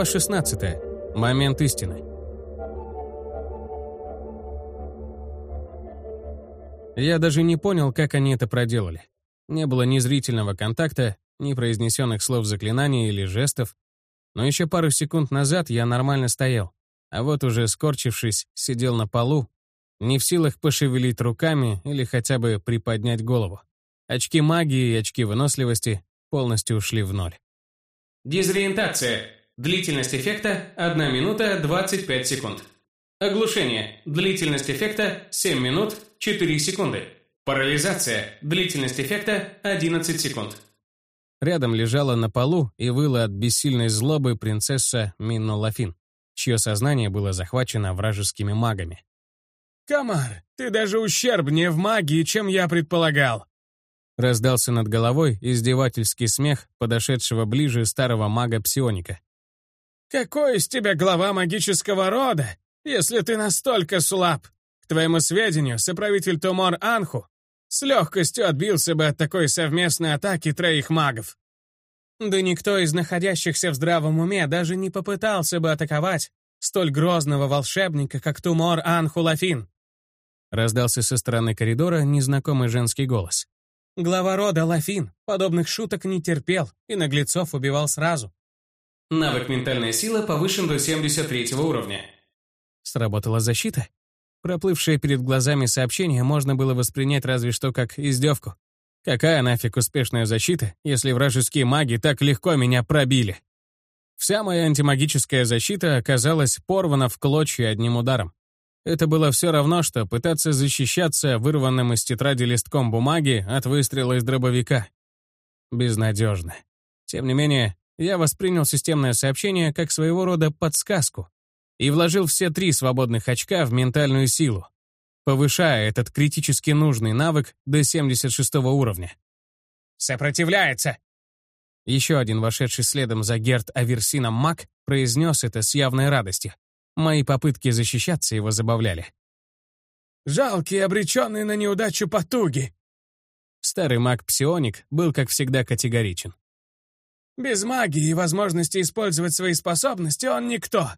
Глава 16. Момент истины. Я даже не понял, как они это проделали. Не было ни зрительного контакта, ни произнесенных слов заклинаний или жестов. Но еще пару секунд назад я нормально стоял, а вот уже скорчившись, сидел на полу, не в силах пошевелить руками или хотя бы приподнять голову. Очки магии и очки выносливости полностью ушли в ноль. Дезориентация. Длительность эффекта 1 минута 25 секунд. Оглушение. Длительность эффекта 7 минут 4 секунды. Парализация. Длительность эффекта 11 секунд. Рядом лежала на полу и выла от бессильной злобы принцесса Минно Лафин, чье сознание было захвачено вражескими магами. «Комар, ты даже ущербнее в магии, чем я предполагал!» Раздался над головой издевательский смех подошедшего ближе старого мага-псионика. «Какой из тебя глава магического рода, если ты настолько слаб? К твоему сведению, соправитель Тумор Анху с легкостью отбился бы от такой совместной атаки троих магов. Да никто из находящихся в здравом уме даже не попытался бы атаковать столь грозного волшебника, как Тумор Анху Лафин. Раздался со стороны коридора незнакомый женский голос. Глава рода Лафин подобных шуток не терпел и наглецов убивал сразу. Навык «Ментальная сила» повышен до 73 уровня. Сработала защита? Проплывшее перед глазами сообщение можно было воспринять разве что как издевку. Какая нафиг успешная защита, если вражеские маги так легко меня пробили? Вся моя антимагическая защита оказалась порвана в клочья одним ударом. Это было все равно, что пытаться защищаться вырванным из тетради листком бумаги от выстрела из дробовика. Безнадежно. Тем не менее, я воспринял системное сообщение как своего рода подсказку и вложил все три свободных очка в ментальную силу, повышая этот критически нужный навык до 76 уровня. «Сопротивляется!» Еще один вошедший следом за Герт Аверсином маг произнес это с явной радостью. Мои попытки защищаться его забавляли. «Жалкие, обреченные на неудачу потуги!» Старый маг-псионик был, как всегда, категоричен. Без магии и возможности использовать свои способности он никто.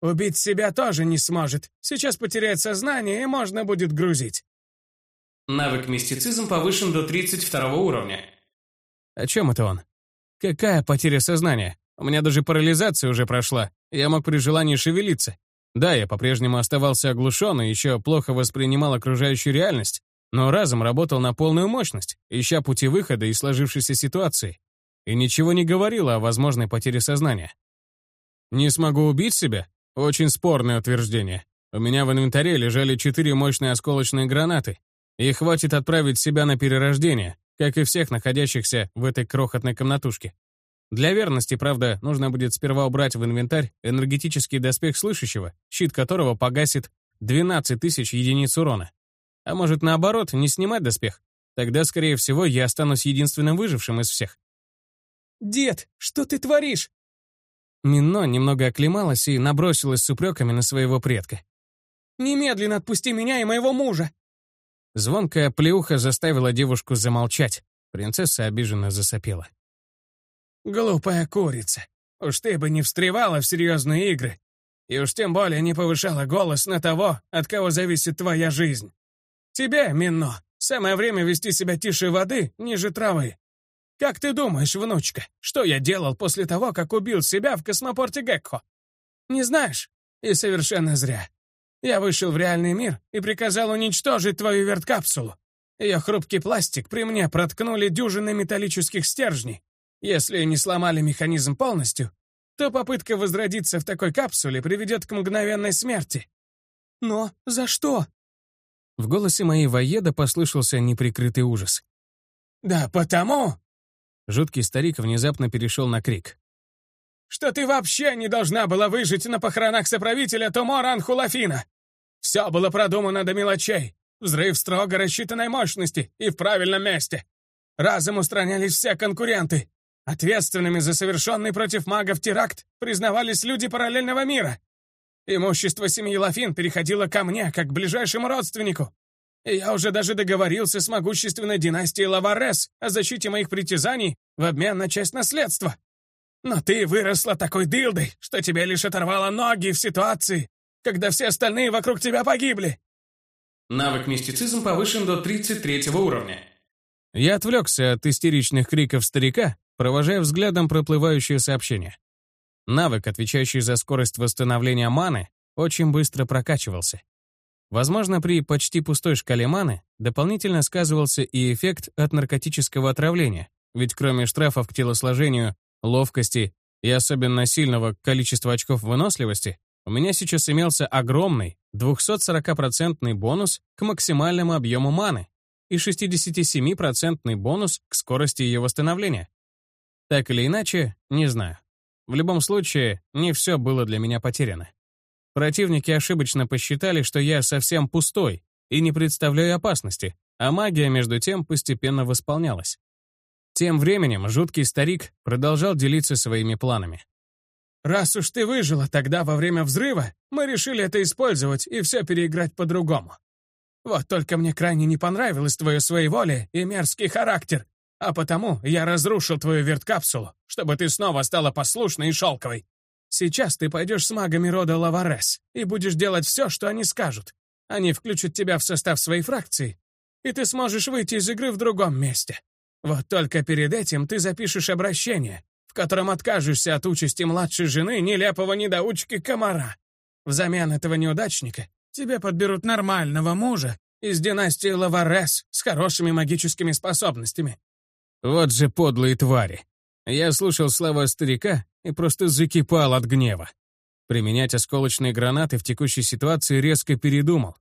Убить себя тоже не сможет. Сейчас потеряет сознание, и можно будет грузить. Навык мистицизм повышен до 32 уровня. О чем это он? Какая потеря сознания? У меня даже парализация уже прошла. Я мог при желании шевелиться. Да, я по-прежнему оставался оглушен и еще плохо воспринимал окружающую реальность, но разум работал на полную мощность, ища пути выхода из сложившейся ситуации и ничего не говорила о возможной потере сознания. «Не смогу убить себя?» Очень спорное утверждение. У меня в инвентаре лежали четыре мощные осколочные гранаты, и хватит отправить себя на перерождение, как и всех находящихся в этой крохотной комнатушке. Для верности, правда, нужно будет сперва убрать в инвентарь энергетический доспех слышащего, щит которого погасит 12 тысяч единиц урона. А может, наоборот, не снимать доспех? Тогда, скорее всего, я останусь единственным выжившим из всех. «Дед, что ты творишь?» Мино немного оклемалась и набросилась с упреками на своего предка. «Немедленно отпусти меня и моего мужа!» Звонкая плеуха заставила девушку замолчать. Принцесса обиженно засопела. «Глупая курица. Уж ты бы не встревала в серьезные игры. И уж тем более не повышала голос на того, от кого зависит твоя жизнь. Тебе, Мино, самое время вести себя тише воды, ниже травы. «Как ты думаешь, внучка, что я делал после того, как убил себя в космопорте Гекко? Не знаешь? И совершенно зря. Я вышел в реальный мир и приказал уничтожить твою верткапсулу. Ее хрупкий пластик при мне проткнули дюжины металлических стержней. Если не сломали механизм полностью, то попытка возродиться в такой капсуле приведет к мгновенной смерти. Но за что? В голосе моей воеда послышался неприкрытый ужас. «Да потому, Жуткий старик внезапно перешел на крик. «Что ты вообще не должна была выжить на похоронах соправителя Тумора Анхулафина? Все было продумано до мелочей. Взрыв строго рассчитанной мощности и в правильном месте. Разом устранялись все конкуренты. Ответственными за совершенный против магов теракт признавались люди параллельного мира. Имущество семьи Лафин переходило ко мне, как к ближайшему родственнику. Я уже даже договорился с могущественной династией Лаварес о защите моих притязаний в обмен на часть наследства. Но ты выросла такой дылдой, что тебе лишь оторвало ноги в ситуации, когда все остальные вокруг тебя погибли. Навык мистицизм повышен до 33 уровня. Я отвлекся от истеричных криков старика, провожая взглядом проплывающее сообщение. Навык, отвечающий за скорость восстановления маны, очень быстро прокачивался. Возможно, при почти пустой шкале маны дополнительно сказывался и эффект от наркотического отравления, ведь кроме штрафов к телосложению, ловкости и особенно сильного количества очков выносливости, у меня сейчас имелся огромный 240% бонус к максимальному объему маны и 67% бонус к скорости ее восстановления. Так или иначе, не знаю. В любом случае, не все было для меня потеряно. Противники ошибочно посчитали, что я совсем пустой и не представляю опасности, а магия, между тем, постепенно восполнялась. Тем временем жуткий старик продолжал делиться своими планами. «Раз уж ты выжила тогда во время взрыва, мы решили это использовать и все переиграть по-другому. Вот только мне крайне не понравилось твое своеволие и мерзкий характер, а потому я разрушил твою верткапсулу, чтобы ты снова стала послушной и шелковой. Сейчас ты пойдешь с магами рода Лаварес и будешь делать все, что они скажут. Они включат тебя в состав своей фракции, и ты сможешь выйти из игры в другом месте. Вот только перед этим ты запишешь обращение, в котором откажешься от участи младшей жены нелепого недоучки комара. Взамен этого неудачника тебе подберут нормального мужа из династии Лаварес с хорошими магическими способностями. Вот же подлые твари. Я слушал слова старика и просто закипал от гнева. Применять осколочные гранаты в текущей ситуации резко передумал,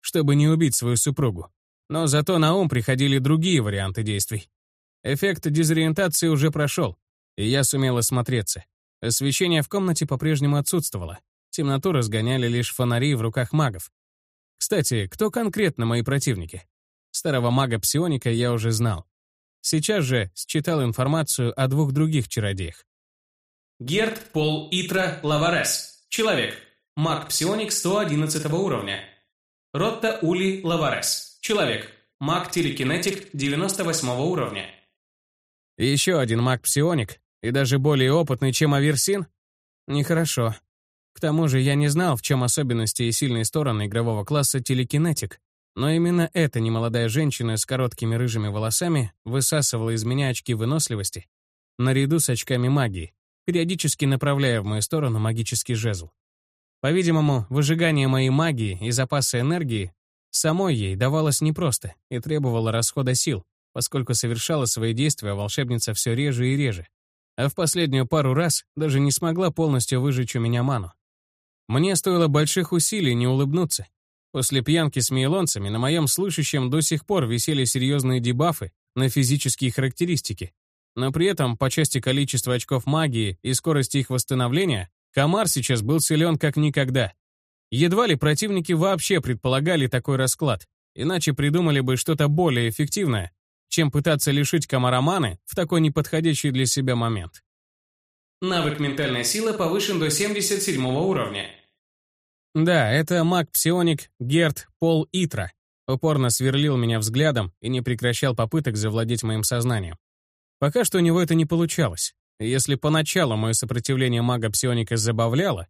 чтобы не убить свою супругу. Но зато на ум приходили другие варианты действий. Эффект дезориентации уже прошел, и я сумел осмотреться. Освещение в комнате по-прежнему отсутствовало. Темноту разгоняли лишь фонари в руках магов. Кстати, кто конкретно мои противники? Старого мага-псионика я уже знал. Сейчас же считал информацию о двух других чародеях. Герт Пол Итра Лаварес. Человек. Маг-псионик 111 уровня. Ротта Ули Лаварес. Человек. Маг-телекинетик 98 уровня. еще один маг-псионик, и даже более опытный, чем Аверсин? Нехорошо. К тому же я не знал, в чем особенности и сильные стороны игрового класса телекинетик. Но именно эта немолодая женщина с короткими рыжими волосами высасывала из меня очки выносливости наряду с очками магии, периодически направляя в мою сторону магический жезл. По-видимому, выжигание моей магии и запаса энергии самой ей давалось непросто и требовало расхода сил, поскольку совершала свои действия волшебница все реже и реже, а в последнюю пару раз даже не смогла полностью выжечь у меня ману. Мне стоило больших усилий не улыбнуться, После пьянки с мейлонцами на моем слышащем до сих пор висели серьезные дебафы на физические характеристики. Но при этом по части количества очков магии и скорости их восстановления комар сейчас был силен как никогда. Едва ли противники вообще предполагали такой расклад, иначе придумали бы что-то более эффективное, чем пытаться лишить комара маны в такой неподходящий для себя момент. Навык ментальная сила повышен до 77 уровня. Да, это маг-псионик Герт Пол Итра. Упорно сверлил меня взглядом и не прекращал попыток завладеть моим сознанием. Пока что у него это не получалось. если поначалу мое сопротивление мага-псионика забавляло,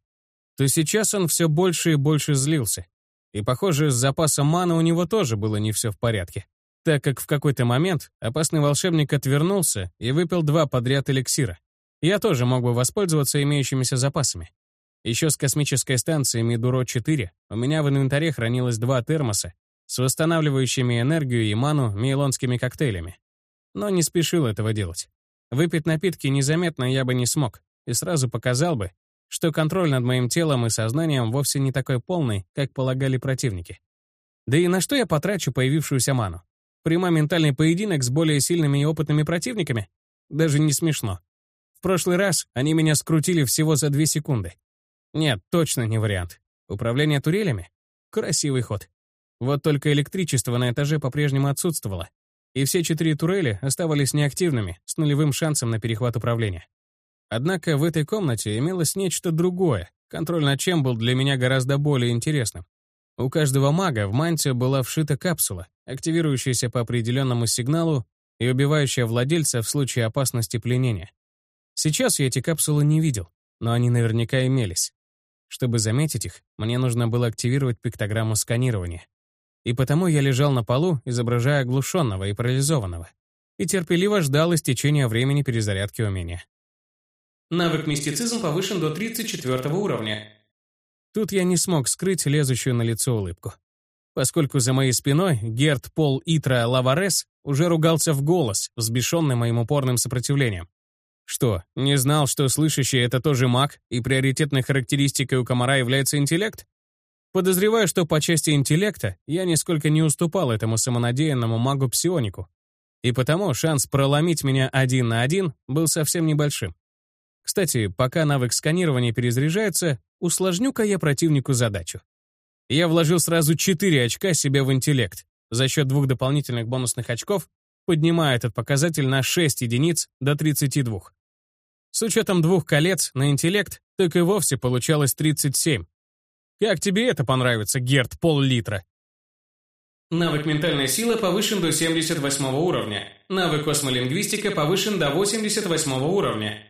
то сейчас он все больше и больше злился. И, похоже, с запасом маны у него тоже было не все в порядке, так как в какой-то момент опасный волшебник отвернулся и выпил два подряд эликсира. Я тоже мог бы воспользоваться имеющимися запасами. Еще с космической станции Мидуро-4 у меня в инвентаре хранилось два термоса с восстанавливающими энергию и ману мейлонскими коктейлями. Но не спешил этого делать. Выпить напитки незаметно я бы не смог, и сразу показал бы, что контроль над моим телом и сознанием вовсе не такой полный, как полагали противники. Да и на что я потрачу появившуюся ману? Прямо ментальный поединок с более сильными и опытными противниками? Даже не смешно. В прошлый раз они меня скрутили всего за две секунды. Нет, точно не вариант. Управление турелями? Красивый ход. Вот только электричество на этаже по-прежнему отсутствовало, и все четыре турели оставались неактивными, с нулевым шансом на перехват управления. Однако в этой комнате имелось нечто другое, контроль над чем был для меня гораздо более интересным. У каждого мага в мантию была вшита капсула, активирующаяся по определенному сигналу и убивающая владельца в случае опасности пленения. Сейчас я эти капсулы не видел, но они наверняка имелись. Чтобы заметить их, мне нужно было активировать пиктограмму сканирования. И потому я лежал на полу, изображая оглушенного и парализованного, и терпеливо ждал истечения времени перезарядки умения. Навык мистицизм повышен до 34 уровня. Тут я не смог скрыть лезущую на лицо улыбку. Поскольку за моей спиной Герт Пол Итра Лаварес уже ругался в голос, взбешенный моим упорным сопротивлением. Что, не знал, что слышащий — это тоже маг, и приоритетной характеристикой у комара является интеллект? Подозреваю, что по части интеллекта я нисколько не уступал этому самонадеянному магу-псионику. И потому шанс проломить меня один на один был совсем небольшим. Кстати, пока навык сканирования перезаряжается, усложню-ка я противнику задачу. Я вложил сразу 4 очка себе в интеллект. За счет двух дополнительных бонусных очков поднимая этот показатель на 6 единиц до 32. С учетом двух колец на интеллект, так и вовсе получалось 37. Как тебе это понравится, Герд, пол-литра? Навык ментальная сила повышен до 78 уровня. Навык космолингвистика повышен до 88 уровня.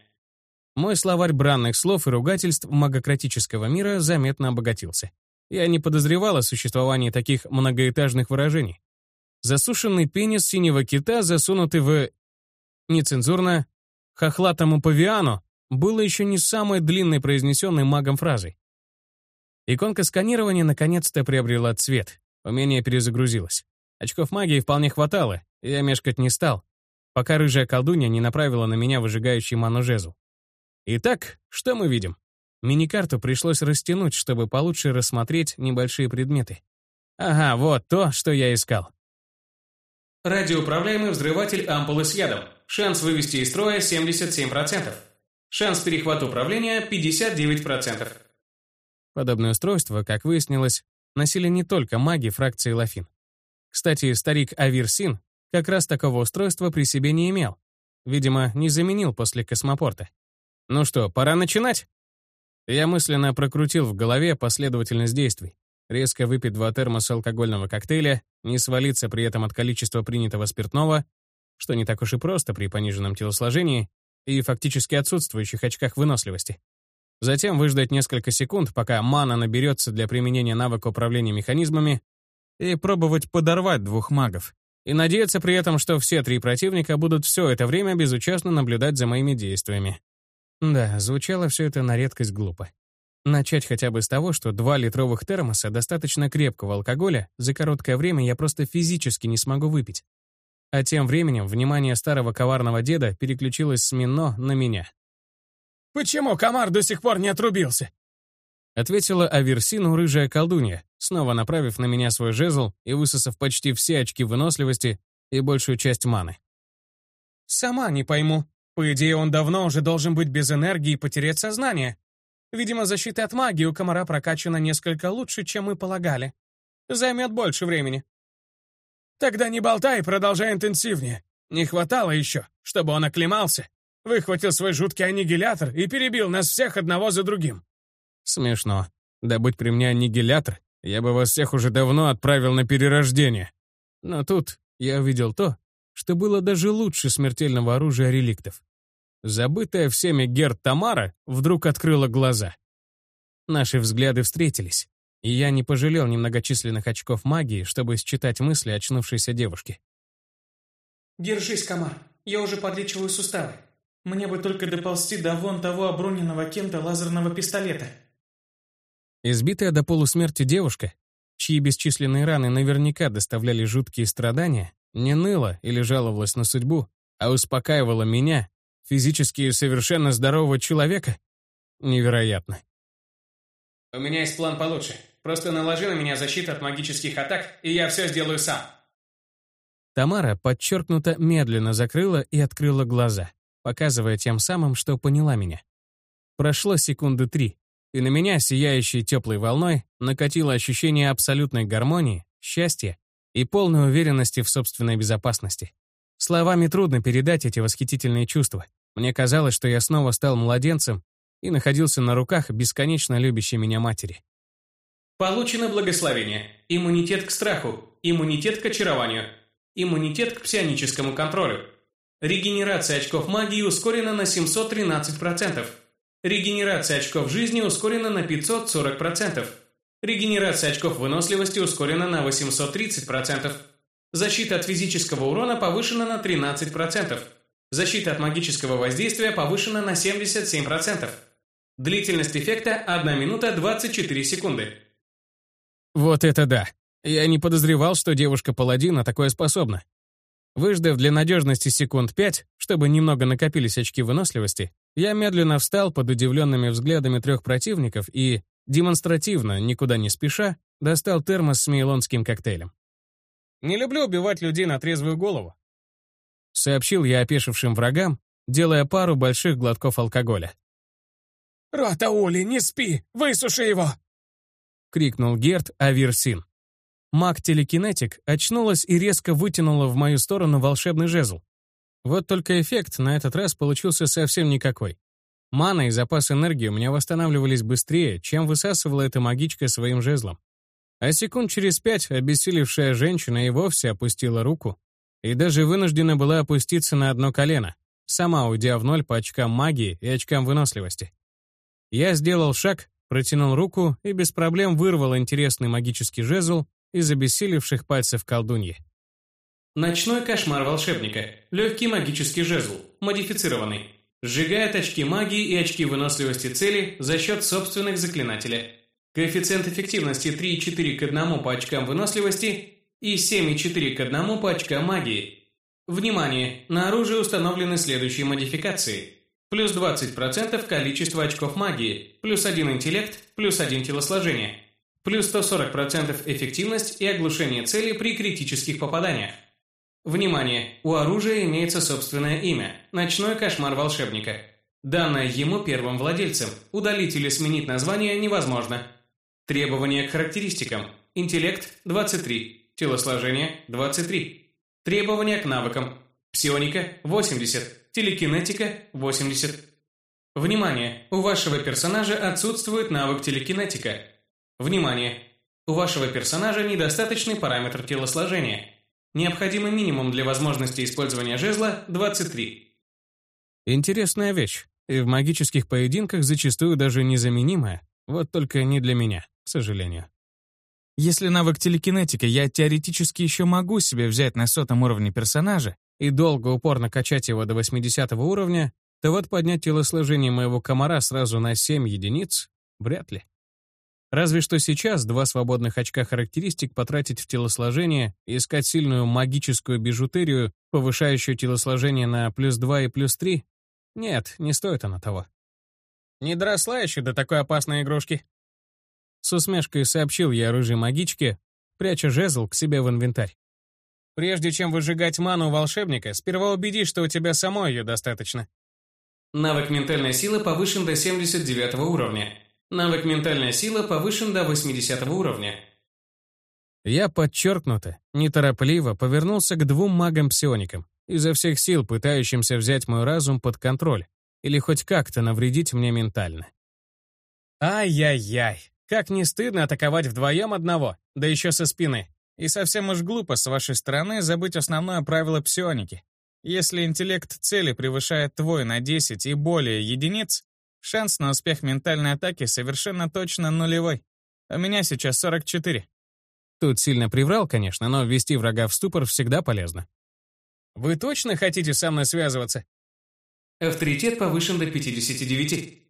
Мой словарь бранных слов и ругательств магократического мира заметно обогатился. Я не подозревал о существовании таких многоэтажных выражений. Засушенный пенис синего кита, засунутый в... Нецензурно хохлатому павиану было еще не самой длинной произнесенной магом фразой. Иконка сканирования наконец-то приобрела цвет, умение перезагрузилось. Очков магии вполне хватало, и я мешкать не стал, пока рыжая колдунья не направила на меня выжигающий ману жезл. Итак, что мы видим? Мини-карту пришлось растянуть, чтобы получше рассмотреть небольшие предметы. Ага, вот то, что я искал. Радиоуправляемый взрыватель ампулы с ядом. Шанс вывести из строя 77%. Шанс перехвата управления 59%. Подобное устройство, как выяснилось, носили не только маги фракции Лафин. Кстати, старик Авирсин как раз такого устройства при себе не имел. Видимо, не заменил после космопорта. Ну что, пора начинать? Я мысленно прокрутил в голове последовательность действий резко выпить два термоса алкогольного коктейля, не свалиться при этом от количества принятого спиртного, что не так уж и просто при пониженном телосложении и фактически отсутствующих очках выносливости. Затем выждать несколько секунд, пока мана наберется для применения навыка управления механизмами, и пробовать подорвать двух магов. И надеяться при этом, что все три противника будут все это время безучастно наблюдать за моими действиями. Да, звучало все это на редкость глупо. Начать хотя бы с того, что два литровых термоса достаточно крепкого алкоголя за короткое время я просто физически не смогу выпить. А тем временем внимание старого коварного деда переключилось с Мино на меня. «Почему комар до сих пор не отрубился?» Ответила Аверсину рыжая колдунья, снова направив на меня свой жезл и высосав почти все очки выносливости и большую часть маны. «Сама не пойму. По идее, он давно уже должен быть без энергии и потерять сознание. Видимо, защита от магии у комара прокачана несколько лучше, чем мы полагали. Займет больше времени. Тогда не болтай, продолжай интенсивнее. Не хватало еще, чтобы он оклемался, выхватил свой жуткий аннигилятор и перебил нас всех одного за другим. Смешно. Да будь при мне аннигилятор, я бы вас всех уже давно отправил на перерождение. Но тут я увидел то, что было даже лучше смертельного оружия реликтов. Забытая всеми Герд Тамара вдруг открыла глаза. Наши взгляды встретились, и я не пожалел немногочисленных очков магии, чтобы считать мысли очнувшейся девушки. «Держись, Камар, я уже подлечиваю суставы. Мне бы только доползти до вон того оброненного кем-то лазерного пистолета». Избитая до полусмерти девушка, чьи бесчисленные раны наверняка доставляли жуткие страдания, не ныла или жаловалась на судьбу, а успокаивала меня Физически совершенно здорового человека? Невероятно. У меня есть план получше. Просто наложи на меня защиту от магических атак, и я все сделаю сам. Тамара подчеркнуто медленно закрыла и открыла глаза, показывая тем самым, что поняла меня. Прошло секунды три, и на меня, сияющей теплой волной, накатило ощущение абсолютной гармонии, счастья и полной уверенности в собственной безопасности. Словами трудно передать эти восхитительные чувства. Мне казалось, что я снова стал младенцем и находился на руках бесконечно любящей меня матери. Получено благословение. Иммунитет к страху. Иммунитет к очарованию. Иммунитет к псионическому контролю. Регенерация очков магии ускорена на 713%. Регенерация очков жизни ускорена на 540%. Регенерация очков выносливости ускорена на 830%. Защита от физического урона повышена на 13%. Защита от магического воздействия повышена на 77%. Длительность эффекта 1 минута 24 секунды. Вот это да. Я не подозревал, что девушка-паладин такое способна. Выждав для надежности секунд пять, чтобы немного накопились очки выносливости, я медленно встал под удивленными взглядами трех противников и, демонстративно, никуда не спеша, достал термос с мейлонским коктейлем. «Не люблю убивать людей на трезвую голову», — сообщил я опешившим врагам, делая пару больших глотков алкоголя. «Ротаули, не спи! Высуши его!» — крикнул Герт Аверсин. Маг-телекинетик очнулась и резко вытянула в мою сторону волшебный жезл. Вот только эффект на этот раз получился совсем никакой. Мана и запас энергии у меня восстанавливались быстрее, чем высасывала эта магичка своим жезлом. А секунд через пять обессилевшая женщина и вовсе опустила руку и даже вынуждена была опуститься на одно колено, сама уйдя в ноль по очкам магии и очкам выносливости. Я сделал шаг, протянул руку и без проблем вырвал интересный магический жезл из обессилевших пальцев колдуньи. Ночной кошмар волшебника. Легкий магический жезл. Модифицированный. Сжигает очки магии и очки выносливости цели за счет собственных заклинателя. Коэффициент эффективности 3,4 к 1 по очкам выносливости и 7,4 к 1 по очкам магии. Внимание! На оружие установлены следующие модификации. Плюс 20% количество очков магии, плюс 1 интеллект, плюс 1 телосложение – Плюс 140% эффективность и оглушение цели при критических попаданиях. Внимание! У оружия имеется собственное имя – Ночной кошмар волшебника. Данное ему первым владельцем. Удалить или сменить название невозможно. Требования к характеристикам. Интеллект – 23. Телосложение – 23. Требования к навыкам. Псионика – 80. Телекинетика – 80. Внимание! У вашего персонажа отсутствует навык телекинетика – Внимание! У вашего персонажа недостаточный параметр телосложения. Необходимый минимум для возможности использования жезла – 23. Интересная вещь. И в магических поединках зачастую даже незаменимая. Вот только не для меня, к сожалению. Если навык телекинетика я теоретически еще могу себе взять на сотом уровне персонажа и долго упорно качать его до 80 уровня, то вот поднять телосложение моего комара сразу на 7 единиц — вряд ли. Разве что сейчас два свободных очка характеристик потратить в телосложение и искать сильную магическую бижутерию, повышающую телосложение на плюс 2 и плюс 3? Нет, не стоит она того. «Не доросла еще до такой опасной игрушки», с усмешкой сообщил я рыжей магичке, пряча жезл к себе в инвентарь. «Прежде чем выжигать ману волшебника, сперва убедись, что у тебя самой ее достаточно». Навык ментальная сила повышен до 79 уровня. Навык «Ментальная сила» повышен до 80 уровня. Я подчеркнуто, неторопливо повернулся к двум магам-псионикам, изо всех сил пытающимся взять мой разум под контроль или хоть как-то навредить мне ментально. Ай-яй-яй, как не стыдно атаковать вдвоем одного, да еще со спины. И совсем уж глупо с вашей стороны забыть основное правило псионики. Если интеллект цели превышает твой на 10 и более единиц, Шанс на успех ментальной атаки совершенно точно нулевой. У меня сейчас 44. Тут сильно приврал, конечно, но ввести врага в ступор всегда полезно. «Вы точно хотите со мной связываться?» Авторитет повышен до 59.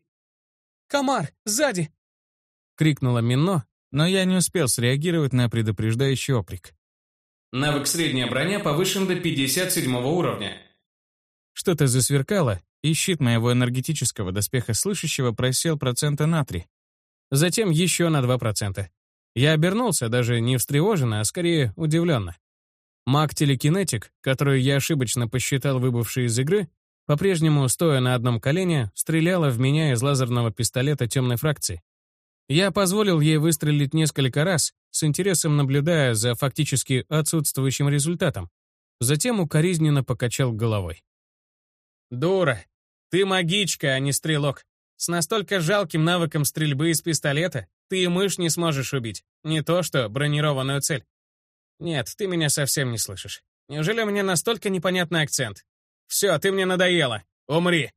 «Комар, сзади!» — крикнула Мино, но я не успел среагировать на предупреждающий оклик. Навык средняя броня повышен до 57 уровня. Что-то засверкало, и щит моего энергетического доспеха слышащего просел процента на 3. Затем еще на 2%. Я обернулся, даже не встревоженно, а скорее удивленно. Маг-телекинетик, который я ошибочно посчитал выбывший из игры, по-прежнему, стоя на одном колене, стреляла в меня из лазерного пистолета темной фракции. Я позволил ей выстрелить несколько раз, с интересом наблюдая за фактически отсутствующим результатом. Затем укоризненно покачал головой. «Дура! Ты магичка, а не стрелок. С настолько жалким навыком стрельбы из пистолета ты и мышь не сможешь убить. Не то что бронированную цель. Нет, ты меня совсем не слышишь. Неужели у меня настолько непонятный акцент? Все, ты мне надоела. Умри.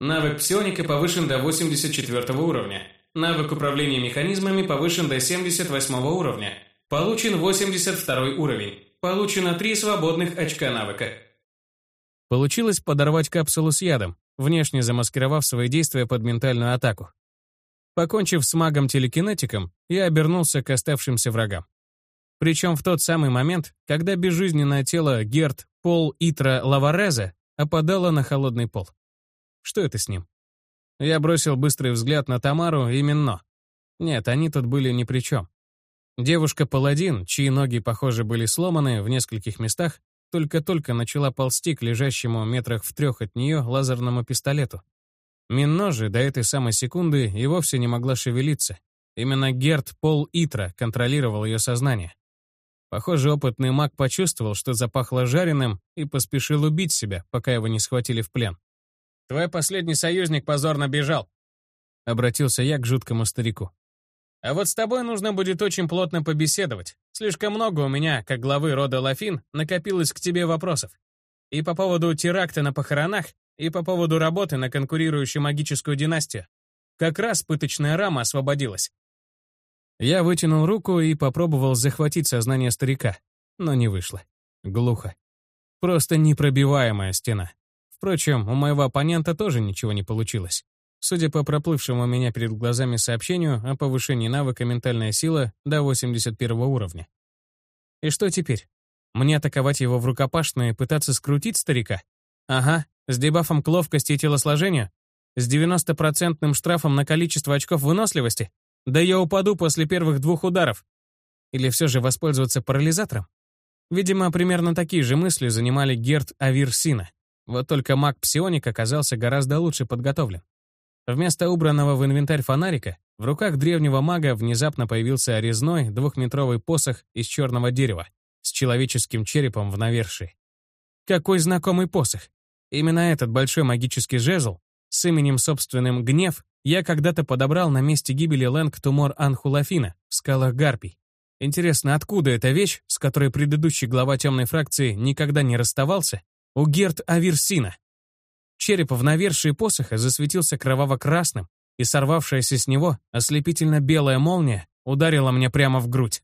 Навык псионика повышен до 84 уровня. Навык управления механизмами повышен до 78 уровня. Получен 82 уровень. Получено 3 свободных очка навыка. Получилось подорвать капсулу с ядом, внешне замаскировав свои действия под ментальную атаку. Покончив с магом-телекинетиком, я обернулся к оставшимся врагам. Причем в тот самый момент, когда безжизненное тело Герт Пол Итра Лавареза опадало на холодный пол. Что это с ним? Я бросил быстрый взгляд на Тамару и Минно. Нет, они тут были ни при чем. Девушка-паладин, чьи ноги, похоже, были сломаны в нескольких местах, только-только начала ползти к лежащему метрах в трех от нее лазерному пистолету. Минно же до этой самой секунды и вовсе не могла шевелиться. Именно Герт Пол Итра контролировал ее сознание. Похоже, опытный маг почувствовал, что запахло жареным, и поспешил убить себя, пока его не схватили в плен. «Твой последний союзник позорно бежал», — обратился я к жуткому старику. «А вот с тобой нужно будет очень плотно побеседовать. Слишком много у меня, как главы рода Лафин, накопилось к тебе вопросов. И по поводу теракта на похоронах, и по поводу работы на конкурирующую магическую династию. Как раз пыточная рама освободилась. Я вытянул руку и попробовал захватить сознание старика, но не вышло. Глухо. Просто непробиваемая стена. Впрочем, у моего оппонента тоже ничего не получилось. Судя по проплывшему у меня перед глазами сообщению о повышении навыка «Ментальная сила» до 81 уровня. И что теперь? Мне атаковать его в рукопашную и пытаться скрутить старика? Ага, с дебафом к ловкости и телосложению? С 90% штрафом на количество очков выносливости? Да я упаду после первых двух ударов. Или все же воспользоваться парализатором? Видимо, примерно такие же мысли занимали Герт Авирсина. Вот только маг Псионик оказался гораздо лучше подготовлен. Вместо убранного в инвентарь фонарика в руках древнего мага внезапно появился резной двухметровый посох из черного дерева с человеческим черепом в навершии. Какой знакомый посох! Именно этот большой магический жезл с именем собственным «Гнев» я когда-то подобрал на месте гибели Лэнг Тумор Анхулафина в скалах Гарпий. Интересно, откуда эта вещь, с которой предыдущий глава темной фракции никогда не расставался, у Герт Аверсина? Череп в навершии посоха засветился кроваво-красным, и сорвавшаяся с него ослепительно-белая молния ударила мне прямо в грудь.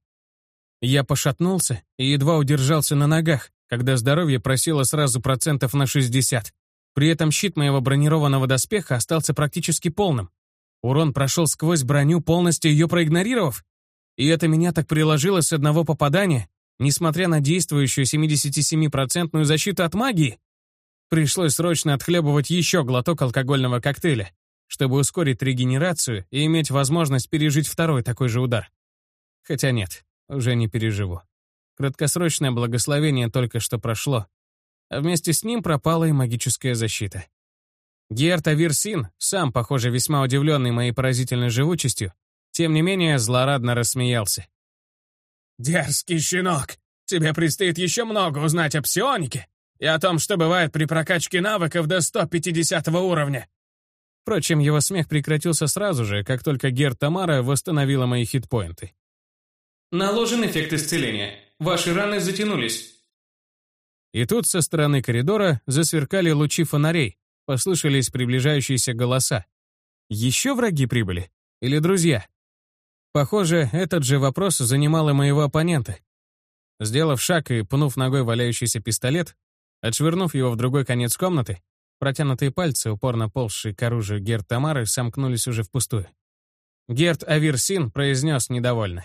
Я пошатнулся и едва удержался на ногах, когда здоровье просело сразу процентов на 60. При этом щит моего бронированного доспеха остался практически полным. Урон прошел сквозь броню, полностью ее проигнорировав. И это меня так приложило с одного попадания, несмотря на действующую 77% защиту от магии. Пришлось срочно отхлебывать еще глоток алкогольного коктейля, чтобы ускорить регенерацию и иметь возможность пережить второй такой же удар. Хотя нет, уже не переживу. Краткосрочное благословение только что прошло, а вместе с ним пропала и магическая защита. Герт Аверсин, сам, похоже, весьма удивленный моей поразительной живучестью, тем не менее злорадно рассмеялся. «Дерзкий щенок! Тебе предстоит еще много узнать о псионике и о том, что бывает при прокачке навыков до 150 уровня!» Впрочем, его смех прекратился сразу же, как только Герт Тамара восстановила мои хитпоинты. Наложен эффект исцеления. Ваши раны затянулись. И тут со стороны коридора засверкали лучи фонарей, послышались приближающиеся голоса. Еще враги прибыли? Или друзья? Похоже, этот же вопрос занимал и моего оппонента. Сделав шаг и пнув ногой валяющийся пистолет, отшвырнув его в другой конец комнаты, протянутые пальцы, упорно ползшие к оружию Герт Тамары, сомкнулись уже впустую. Герт Аверсин произнес недовольно.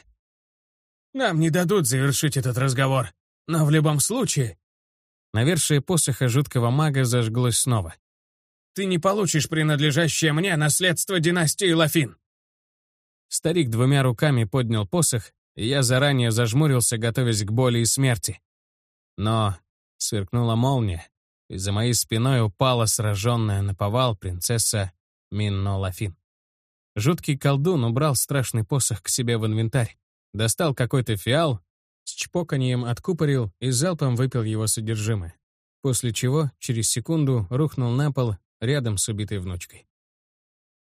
Нам не дадут завершить этот разговор. Но в любом случае...» Навершие посоха жуткого мага зажглось снова. «Ты не получишь принадлежащее мне наследство династии Лафин!» Старик двумя руками поднял посох, и я заранее зажмурился, готовясь к боли и смерти. Но сверкнула молния, и за моей спиной упала сраженная на повал принцесса Минно Лафин. Жуткий колдун убрал страшный посох к себе в инвентарь. Достал какой-то фиал, с чпоканьем откупорил и залпом выпил его содержимое. После чего, через секунду, рухнул на пол рядом с убитой внучкой.